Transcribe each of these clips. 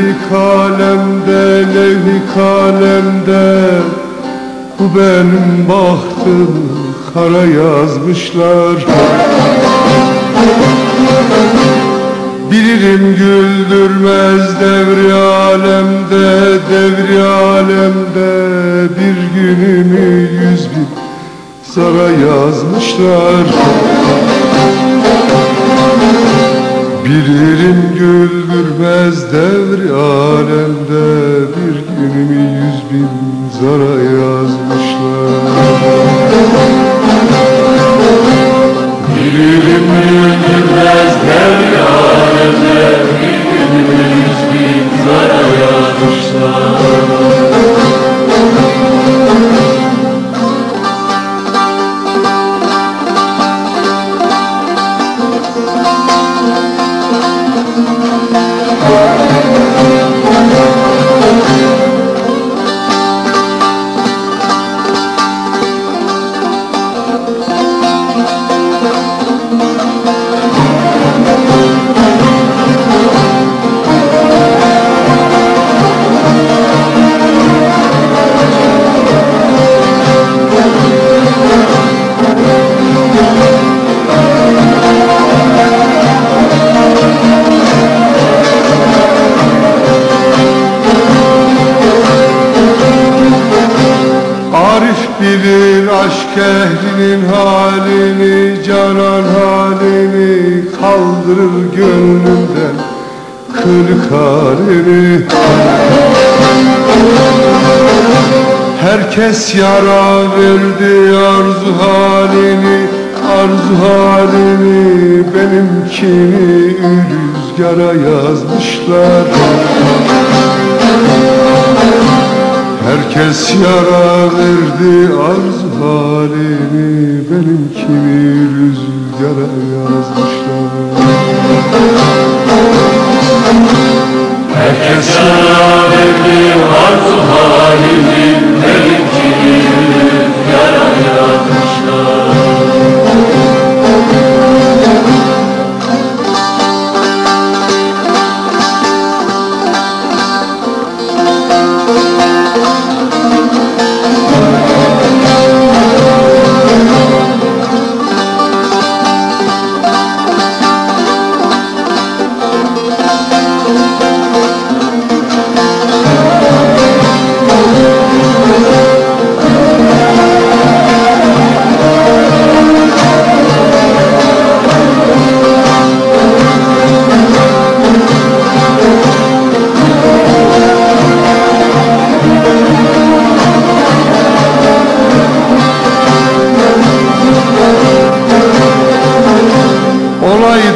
Levhi kalemde levhi kalemde Bu benim bahtım kara yazmışlar. Bilirim güldürmez devri alemde devri alemde. Bir günümü yüz bin zara yazmışlar Bilirim güldürmez devri alemde Bir günümü yüz bin zara yazmışlar. Bilirim güldürmez devri Oh, aşk ehlinin halini Canan halini kaldırır gönlümden Kırık halini. Herkes yara verdi arzu halini Arzu halini. Benimkini rüzgara yazmışlar Herkes yara verdi arzu halini Benimkini rüzgara yazmışlar. Herkes yara verdi arzu halini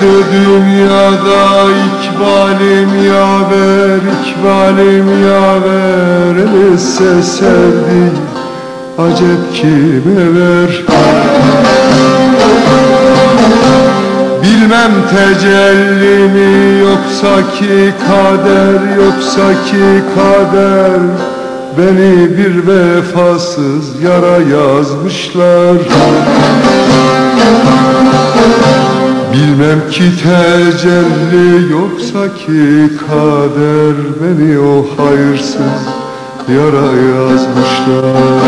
do do ikbalim yaver Elise sevdi, acep kime ver? Bilmem tecelli mi yoksa ki kader Yoksa ki kader. Beni bir vefasız yara yazmışlar Bilmem ki tecelli yoksa ki kader Beni o hayırsız yara yazmışlar.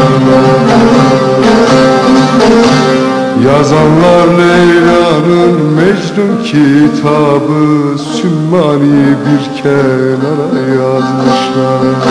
Yazanlar Leyla'nın Mecnun kitabı Sümmani bir kenara yazmışlar